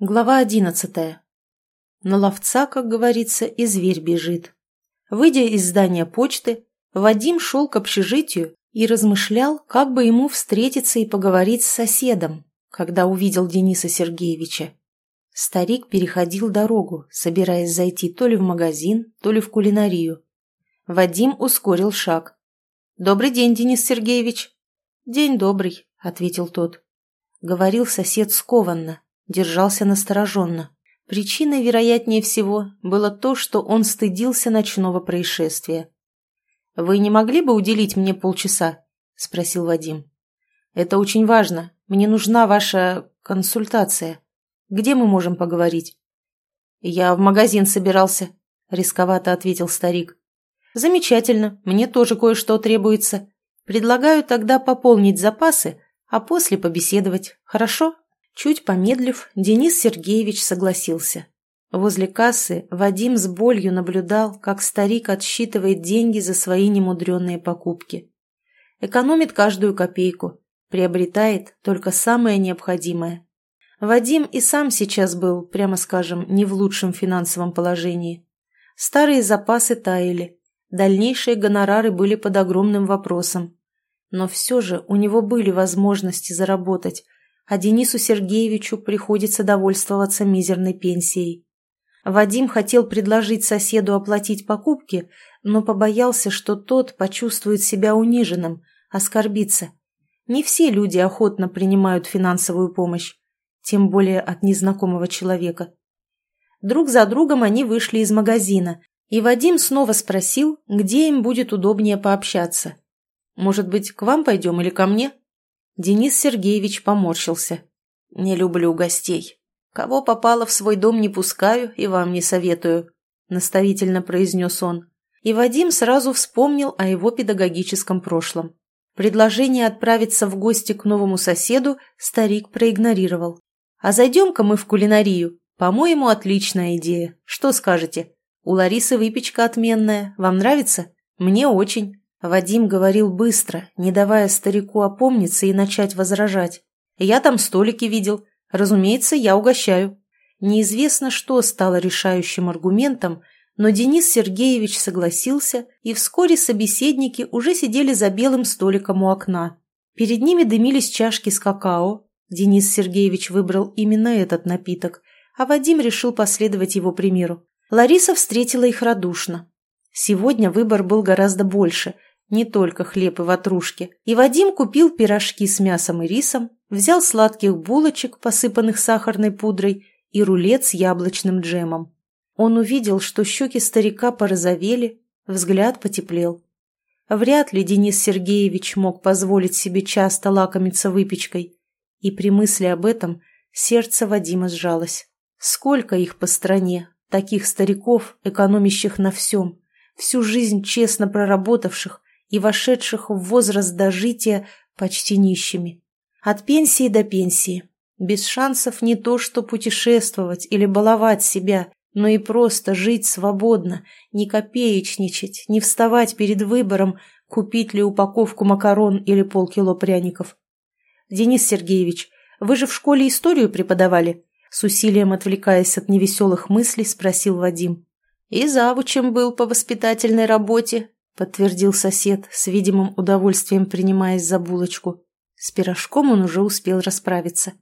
Глава одиннадцатая. На ловца, как говорится, и зверь бежит. Выйдя из здания почты, Вадим шел к общежитию и размышлял, как бы ему встретиться и поговорить с соседом, когда увидел Дениса Сергеевича. Старик переходил дорогу, собираясь зайти то ли в магазин, то ли в кулинарию. Вадим ускорил шаг. «Добрый день, Денис Сергеевич». «День добрый», — ответил тот. Говорил сосед скованно, держался настороженно. Причиной, вероятнее всего, было то, что он стыдился ночного происшествия. «Вы не могли бы уделить мне полчаса?» – спросил Вадим. «Это очень важно. Мне нужна ваша консультация. Где мы можем поговорить?» «Я в магазин собирался», – рисковато ответил старик. «Замечательно. Мне тоже кое-что требуется. Предлагаю тогда пополнить запасы, а после побеседовать. Хорошо?» Чуть помедлив, Денис Сергеевич согласился. Возле кассы Вадим с болью наблюдал, как старик отсчитывает деньги за свои немудренные покупки. Экономит каждую копейку, приобретает только самое необходимое. Вадим и сам сейчас был, прямо скажем, не в лучшем финансовом положении. Старые запасы таяли, дальнейшие гонорары были под огромным вопросом. Но все же у него были возможности заработать, а Денису Сергеевичу приходится довольствоваться мизерной пенсией. Вадим хотел предложить соседу оплатить покупки, но побоялся, что тот почувствует себя униженным, оскорбится. Не все люди охотно принимают финансовую помощь, тем более от незнакомого человека. Друг за другом они вышли из магазина, и Вадим снова спросил, где им будет удобнее пообщаться. «Может быть, к вам пойдем или ко мне?» Денис Сергеевич поморщился. «Не люблю гостей. Кого попало в свой дом не пускаю и вам не советую», наставительно произнес он. И Вадим сразу вспомнил о его педагогическом прошлом. Предложение отправиться в гости к новому соседу старик проигнорировал. «А зайдем-ка мы в кулинарию. По-моему, отличная идея. Что скажете? У Ларисы выпечка отменная. Вам нравится? Мне очень. Вадим говорил быстро, не давая старику опомниться и начать возражать. «Я там столики видел. Разумеется, я угощаю». Неизвестно, что стало решающим аргументом, но Денис Сергеевич согласился, и вскоре собеседники уже сидели за белым столиком у окна. Перед ними дымились чашки с какао. Денис Сергеевич выбрал именно этот напиток, а Вадим решил последовать его примеру. Лариса встретила их радушно. Сегодня выбор был гораздо больше, не только хлеб и ватрушки. И Вадим купил пирожки с мясом и рисом, взял сладких булочек, посыпанных сахарной пудрой, и рулет с яблочным джемом. Он увидел, что щеки старика порозовели, взгляд потеплел. Вряд ли Денис Сергеевич мог позволить себе часто лакомиться выпечкой. И при мысли об этом сердце Вадима сжалось. Сколько их по стране, таких стариков, экономящих на всем, всю жизнь честно проработавших, и вошедших в возраст дожития почти нищими. От пенсии до пенсии. Без шансов не то что путешествовать или баловать себя, но и просто жить свободно, не копеечничать, не вставать перед выбором, купить ли упаковку макарон или полкило пряников. «Денис Сергеевич, вы же в школе историю преподавали?» С усилием отвлекаясь от невеселых мыслей, спросил Вадим. «И завучем был по воспитательной работе, — подтвердил сосед, с видимым удовольствием принимаясь за булочку. С пирожком он уже успел расправиться.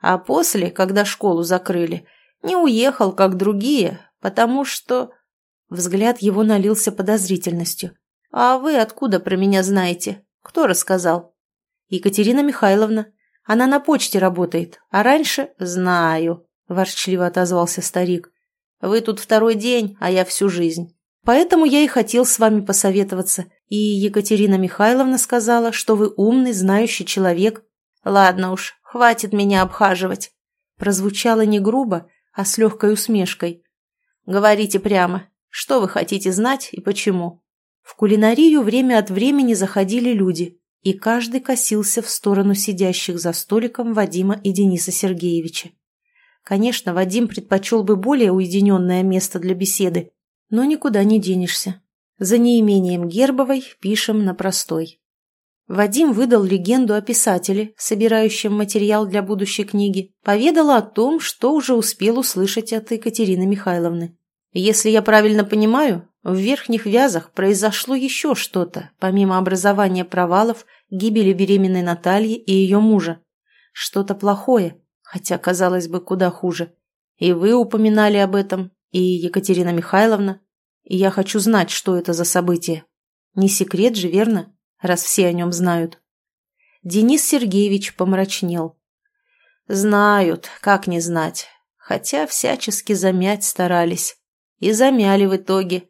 А после, когда школу закрыли, не уехал, как другие, потому что... Взгляд его налился подозрительностью. «А вы откуда про меня знаете? Кто рассказал?» «Екатерина Михайловна. Она на почте работает, а раньше...» «Знаю», — ворчливо отозвался старик. «Вы тут второй день, а я всю жизнь. Поэтому я и хотел с вами посоветоваться. И Екатерина Михайловна сказала, что вы умный, знающий человек. Ладно уж, хватит меня обхаживать. Прозвучало не грубо, а с легкой усмешкой. Говорите прямо, что вы хотите знать и почему. В кулинарию время от времени заходили люди, и каждый косился в сторону сидящих за столиком Вадима и Дениса Сергеевича. Конечно, Вадим предпочел бы более уединенное место для беседы, но никуда не денешься. За неимением Гербовой пишем на простой. Вадим выдал легенду о писателе, собирающем материал для будущей книги, поведала о том, что уже успел услышать от Екатерины Михайловны. Если я правильно понимаю, в верхних вязах произошло еще что-то, помимо образования провалов, гибели беременной Натальи и ее мужа. Что-то плохое, хотя, казалось бы, куда хуже. И вы упоминали об этом, и Екатерина Михайловна. И я хочу знать, что это за событие. Не секрет же, верно? раз все о нем знают. Денис Сергеевич помрачнел. Знают, как не знать, хотя всячески замять старались. И замяли в итоге.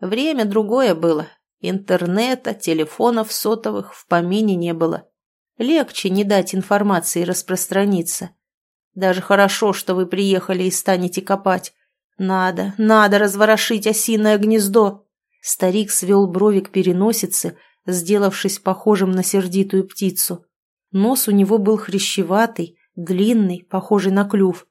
Время другое было. Интернета, телефонов сотовых в помине не было. Легче не дать информации распространиться. Даже хорошо, что вы приехали и станете копать. Надо, надо разворошить осиное гнездо. Старик свел брови к переносице, сделавшись похожим на сердитую птицу. Нос у него был хрящеватый, длинный, похожий на клюв.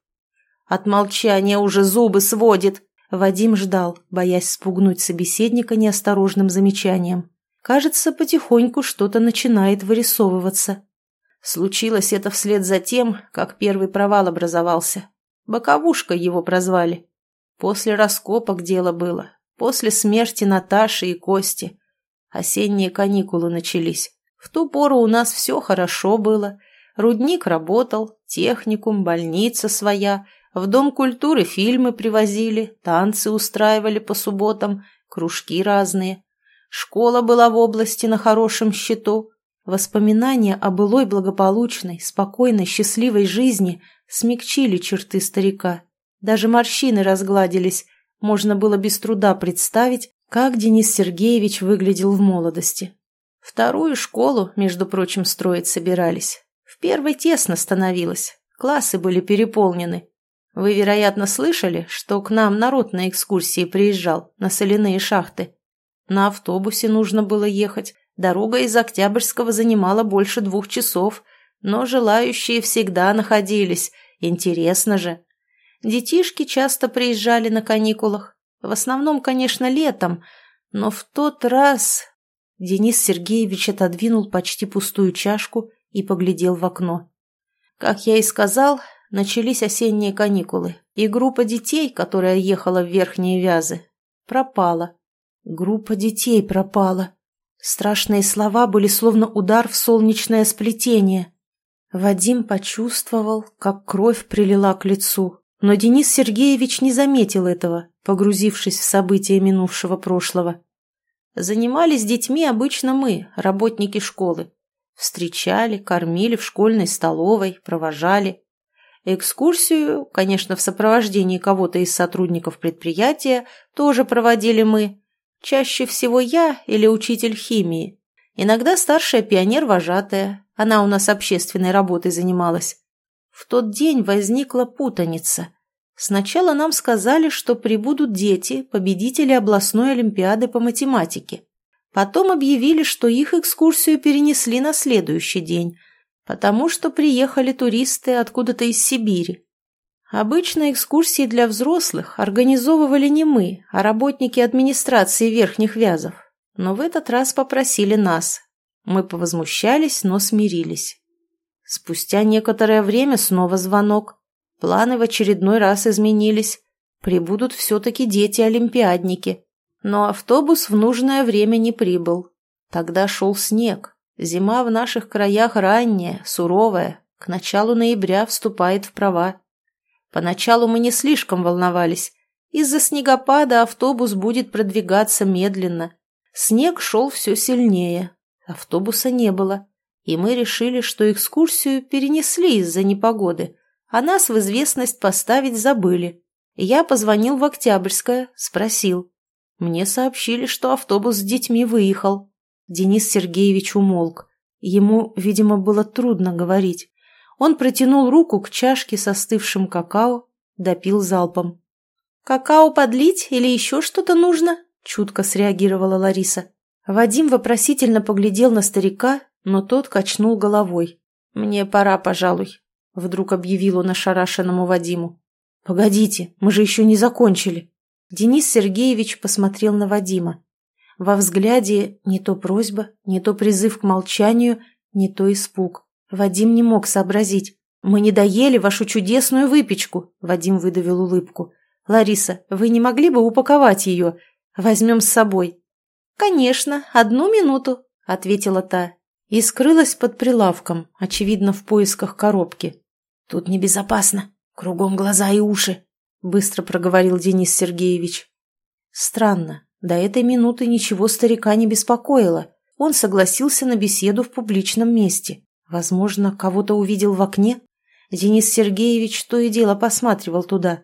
От молчания уже зубы сводит. Вадим ждал, боясь спугнуть собеседника неосторожным замечанием. Кажется, потихоньку что-то начинает вырисовываться. Случилось это вслед за тем, как первый провал образовался. Боковушка его прозвали. После раскопок дело было, после смерти Наташи и Кости. Осенние каникулы начались. В ту пору у нас все хорошо было. Рудник работал, техникум, больница своя. В Дом культуры фильмы привозили, танцы устраивали по субботам, кружки разные. Школа была в области на хорошем счету. Воспоминания о былой благополучной, спокойной, счастливой жизни смягчили черты старика. Даже морщины разгладились. Можно было без труда представить, как Денис Сергеевич выглядел в молодости. Вторую школу, между прочим, строить собирались. В первой тесно становилось, классы были переполнены. Вы, вероятно, слышали, что к нам народ на экскурсии приезжал, на соляные шахты. На автобусе нужно было ехать, дорога из Октябрьского занимала больше двух часов, но желающие всегда находились, интересно же. Детишки часто приезжали на каникулах, в основном, конечно, летом, но в тот раз... Денис Сергеевич отодвинул почти пустую чашку и поглядел в окно. Как я и сказал, начались осенние каникулы, и группа детей, которая ехала в Верхние Вязы, пропала. Группа детей пропала. Страшные слова были словно удар в солнечное сплетение. Вадим почувствовал, как кровь прилила к лицу, но Денис Сергеевич не заметил этого, погрузившись в события минувшего прошлого. Занимались детьми обычно мы, работники школы. Встречали, кормили в школьной столовой, провожали. Экскурсию, конечно, в сопровождении кого-то из сотрудников предприятия, тоже проводили мы. Чаще всего я или учитель химии. Иногда старшая пионер-вожатая, она у нас общественной работой занималась. В тот день возникла путаница. Сначала нам сказали, что прибудут дети, победители областной олимпиады по математике. Потом объявили, что их экскурсию перенесли на следующий день, потому что приехали туристы откуда-то из Сибири. Обычно экскурсии для взрослых организовывали не мы, а работники администрации Верхних Вязов. Но в этот раз попросили нас. Мы повозмущались, но смирились. Спустя некоторое время снова звонок. Планы в очередной раз изменились. Прибудут все-таки дети-олимпиадники. Но автобус в нужное время не прибыл. Тогда шел снег. Зима в наших краях ранняя, суровая. К началу ноября вступает в права. Поначалу мы не слишком волновались. Из-за снегопада автобус будет продвигаться медленно. Снег шел все сильнее. Автобуса не было и мы решили, что экскурсию перенесли из-за непогоды, а нас в известность поставить забыли. Я позвонил в Октябрьское, спросил. Мне сообщили, что автобус с детьми выехал. Денис Сергеевич умолк. Ему, видимо, было трудно говорить. Он протянул руку к чашке со остывшим какао, допил залпом. «Какао подлить или еще что-то нужно?» – чутко среагировала Лариса. Вадим вопросительно поглядел на старика но тот качнул головой. «Мне пора, пожалуй», — вдруг объявил он ошарашенному Вадиму. «Погодите, мы же еще не закончили». Денис Сергеевич посмотрел на Вадима. Во взгляде не то просьба, не то призыв к молчанию, не то испуг. Вадим не мог сообразить. «Мы не доели вашу чудесную выпечку», — Вадим выдавил улыбку. «Лариса, вы не могли бы упаковать ее? Возьмем с собой». «Конечно, одну минуту», — ответила та и скрылась под прилавком, очевидно, в поисках коробки. «Тут небезопасно, кругом глаза и уши», — быстро проговорил Денис Сергеевич. Странно, до этой минуты ничего старика не беспокоило. Он согласился на беседу в публичном месте. Возможно, кого-то увидел в окне? Денис Сергеевич то и дело посматривал туда.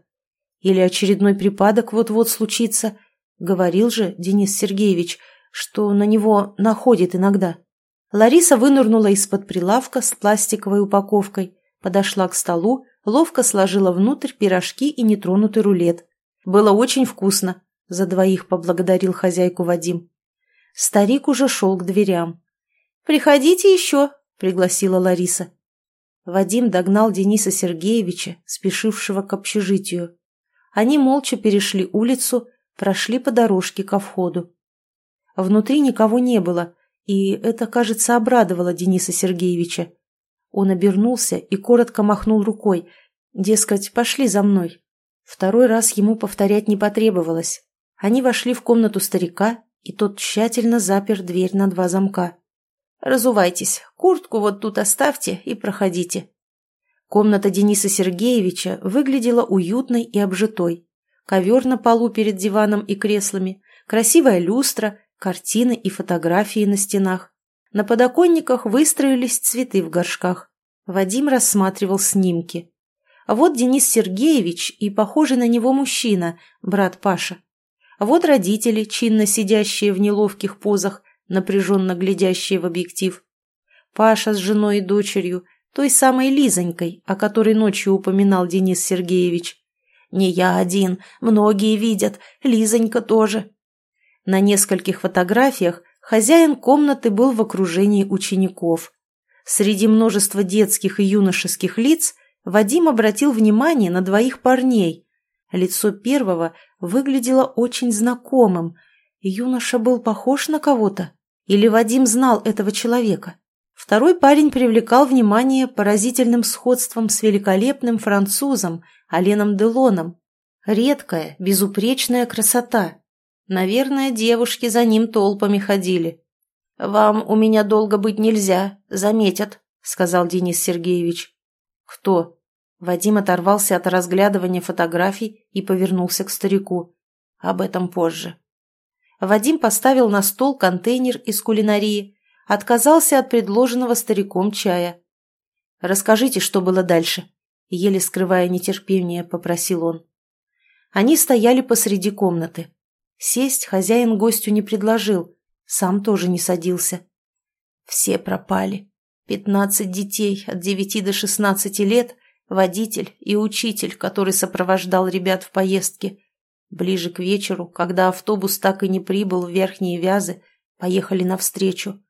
Или очередной припадок вот-вот случится. Говорил же Денис Сергеевич, что на него находит иногда. Лариса вынырнула из-под прилавка с пластиковой упаковкой, подошла к столу, ловко сложила внутрь пирожки и нетронутый рулет. Было очень вкусно, за двоих поблагодарил хозяйку Вадим. Старик уже шел к дверям. «Приходите еще», — пригласила Лариса. Вадим догнал Дениса Сергеевича, спешившего к общежитию. Они молча перешли улицу, прошли по дорожке ко входу. Внутри никого не было, и это, кажется, обрадовало Дениса Сергеевича. Он обернулся и коротко махнул рукой, дескать, пошли за мной. Второй раз ему повторять не потребовалось. Они вошли в комнату старика, и тот тщательно запер дверь на два замка. Разувайтесь, куртку вот тут оставьте и проходите». Комната Дениса Сергеевича выглядела уютной и обжитой. Ковер на полу перед диваном и креслами, красивая люстра, картины и фотографии на стенах. На подоконниках выстроились цветы в горшках. Вадим рассматривал снимки. А вот Денис Сергеевич и похожий на него мужчина, брат Паша. А вот родители, чинно сидящие в неловких позах, напряженно глядящие в объектив. Паша с женой и дочерью, той самой Лизонькой, о которой ночью упоминал Денис Сергеевич. «Не я один, многие видят, Лизонька тоже». На нескольких фотографиях хозяин комнаты был в окружении учеников. Среди множества детских и юношеских лиц Вадим обратил внимание на двоих парней. Лицо первого выглядело очень знакомым. Юноша был похож на кого-то. Или Вадим знал этого человека? Второй парень привлекал внимание поразительным сходством с великолепным французом Аленом Делоном. Редкая, безупречная красота. Наверное, девушки за ним толпами ходили. «Вам у меня долго быть нельзя, заметят», — сказал Денис Сергеевич. «Кто?» Вадим оторвался от разглядывания фотографий и повернулся к старику. «Об этом позже». Вадим поставил на стол контейнер из кулинарии, отказался от предложенного стариком чая. «Расскажите, что было дальше», — еле скрывая нетерпение, попросил он. Они стояли посреди комнаты. Сесть хозяин гостю не предложил, сам тоже не садился. Все пропали. Пятнадцать детей от девяти до шестнадцати лет, водитель и учитель, который сопровождал ребят в поездке — Ближе к вечеру, когда автобус так и не прибыл в Верхние Вязы, поехали навстречу.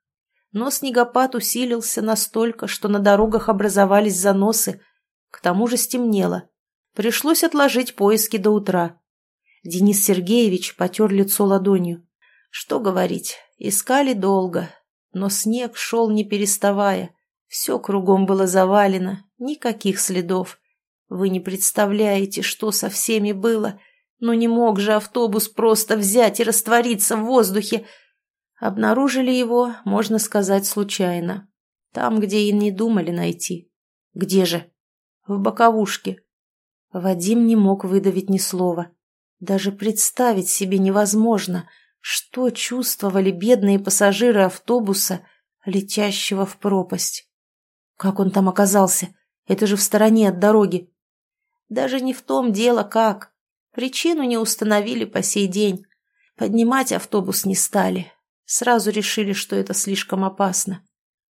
Но снегопад усилился настолько, что на дорогах образовались заносы. К тому же стемнело. Пришлось отложить поиски до утра. Денис Сергеевич потер лицо ладонью. Что говорить, искали долго, но снег шел не переставая. Все кругом было завалено, никаких следов. Вы не представляете, что со всеми было — но не мог же автобус просто взять и раствориться в воздухе. Обнаружили его, можно сказать, случайно. Там, где и не думали найти. Где же? В боковушке. Вадим не мог выдавить ни слова. Даже представить себе невозможно, что чувствовали бедные пассажиры автобуса, летящего в пропасть. Как он там оказался? Это же в стороне от дороги. Даже не в том дело, как. Причину не установили по сей день. Поднимать автобус не стали. Сразу решили, что это слишком опасно.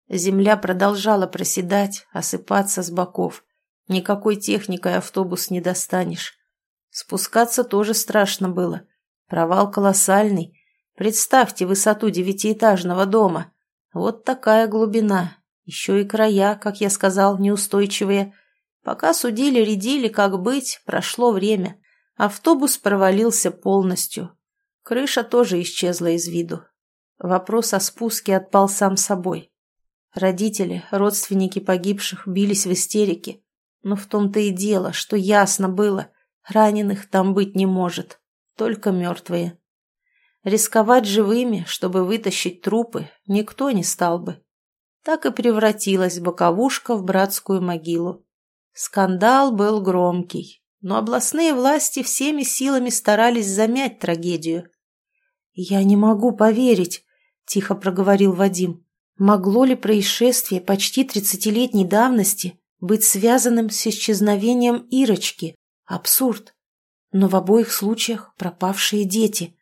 Земля продолжала проседать, осыпаться с боков. Никакой техникой автобус не достанешь. Спускаться тоже страшно было. Провал колоссальный. Представьте высоту девятиэтажного дома. Вот такая глубина. Еще и края, как я сказал, неустойчивые. Пока судили-редили, как быть, прошло время. Автобус провалился полностью. Крыша тоже исчезла из виду. Вопрос о спуске отпал сам собой. Родители, родственники погибших бились в истерике. Но в том-то и дело, что ясно было, раненых там быть не может, только мертвые. Рисковать живыми, чтобы вытащить трупы, никто не стал бы. Так и превратилась боковушка в братскую могилу. Скандал был громкий, но областные власти всеми силами старались замять трагедию. «Я не могу поверить», — тихо проговорил Вадим. «Могло ли происшествие почти тридцатилетней давности быть связанным с исчезновением Ирочки? Абсурд. Но в обоих случаях пропавшие дети».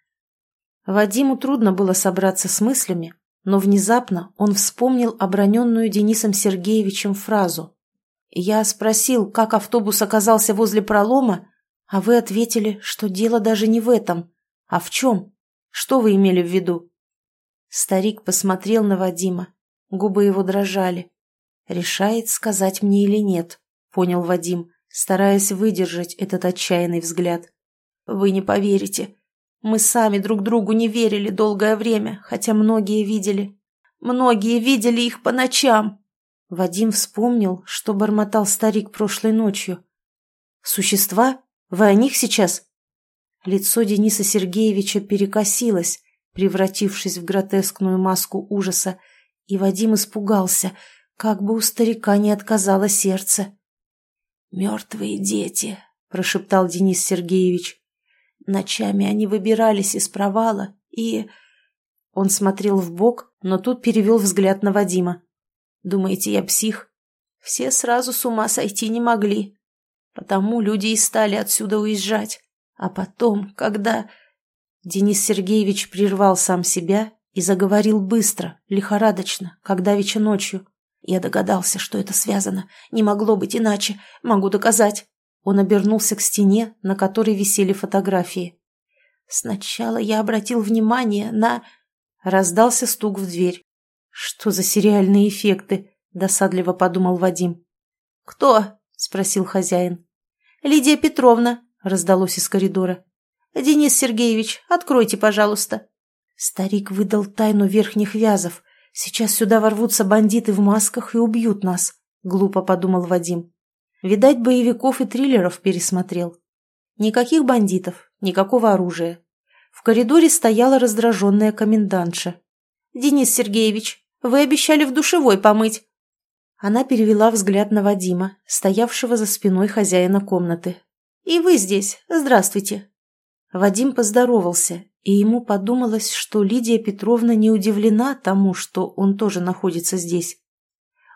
Вадиму трудно было собраться с мыслями, но внезапно он вспомнил оброненную Денисом Сергеевичем фразу. «Я спросил, как автобус оказался возле пролома, а вы ответили, что дело даже не в этом. А в чем?» Что вы имели в виду?» Старик посмотрел на Вадима. Губы его дрожали. «Решает, сказать мне или нет», — понял Вадим, стараясь выдержать этот отчаянный взгляд. «Вы не поверите. Мы сами друг другу не верили долгое время, хотя многие видели. Многие видели их по ночам». Вадим вспомнил, что бормотал старик прошлой ночью. «Существа? Вы о них сейчас?» Лицо Дениса Сергеевича перекосилось, превратившись в гротескную маску ужаса, и Вадим испугался, как бы у старика не отказало сердце. «Мертвые дети», — прошептал Денис Сергеевич. «Ночами они выбирались из провала, и...» Он смотрел в бок, но тут перевел взгляд на Вадима. «Думаете, я псих? Все сразу с ума сойти не могли. Потому люди и стали отсюда уезжать. А потом, когда... Денис Сергеевич прервал сам себя и заговорил быстро, лихорадочно, как давеча ночью. Я догадался, что это связано. Не могло быть иначе. Могу доказать. Он обернулся к стене, на которой висели фотографии. Сначала я обратил внимание на... Раздался стук в дверь. «Что за сериальные эффекты?» – досадливо подумал Вадим. «Кто?» – спросил хозяин. «Лидия Петровна», раздалось из коридора. «Денис Сергеевич, откройте, пожалуйста». Старик выдал тайну верхних вязов. Сейчас сюда ворвутся бандиты в масках и убьют нас, глупо подумал Вадим. Видать, боевиков и триллеров пересмотрел. Никаких бандитов, никакого оружия. В коридоре стояла раздраженная комендантша. «Денис Сергеевич, вы обещали в душевой помыть». Она перевела взгляд на Вадима, стоявшего за спиной хозяина комнаты, «И вы здесь. Здравствуйте». Вадим поздоровался, и ему подумалось, что Лидия Петровна не удивлена тому, что он тоже находится здесь.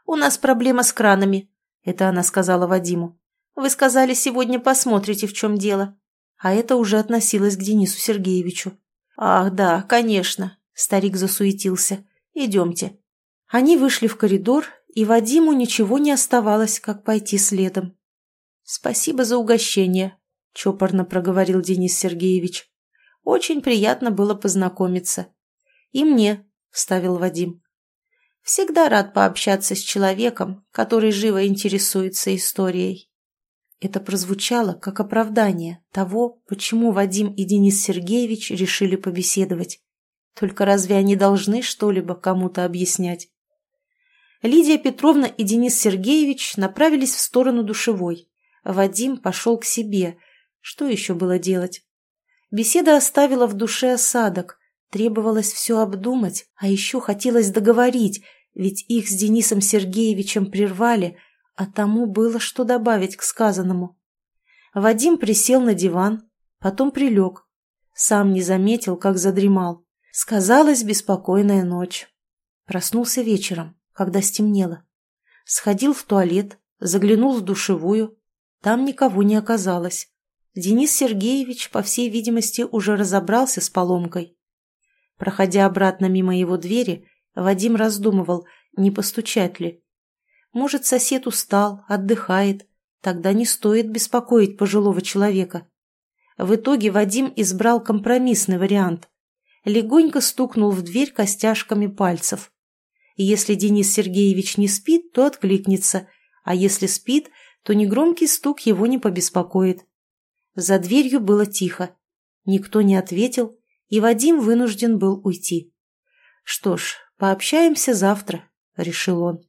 «У нас проблема с кранами», — это она сказала Вадиму. «Вы сказали, сегодня посмотрите, в чем дело». А это уже относилось к Денису Сергеевичу. «Ах, да, конечно», — старик засуетился. «Идемте». Они вышли в коридор, и Вадиму ничего не оставалось, как пойти следом. «Спасибо за угощение», — чопорно проговорил Денис Сергеевич. «Очень приятно было познакомиться». «И мне», — вставил Вадим. «Всегда рад пообщаться с человеком, который живо интересуется историей». Это прозвучало как оправдание того, почему Вадим и Денис Сергеевич решили побеседовать. Только разве они должны что-либо кому-то объяснять? Лидия Петровна и Денис Сергеевич направились в сторону душевой. Вадим пошел к себе. Что еще было делать? Беседа оставила в душе осадок. Требовалось все обдумать, а еще хотелось договорить, ведь их с Денисом Сергеевичем прервали, а тому было что добавить к сказанному. Вадим присел на диван, потом прилег. Сам не заметил, как задремал. Сказалась беспокойная ночь. Проснулся вечером, когда стемнело. Сходил в туалет, заглянул в душевую, там никого не оказалось. Денис Сергеевич, по всей видимости, уже разобрался с поломкой. Проходя обратно мимо его двери, Вадим раздумывал, не постучать ли. Может, сосед устал, отдыхает, тогда не стоит беспокоить пожилого человека. В итоге Вадим избрал компромиссный вариант. Легонько стукнул в дверь костяшками пальцев. Если Денис Сергеевич не спит, то откликнется, а если спит, то негромкий стук его не побеспокоит. За дверью было тихо. Никто не ответил, и Вадим вынужден был уйти. «Что ж, пообщаемся завтра», — решил он.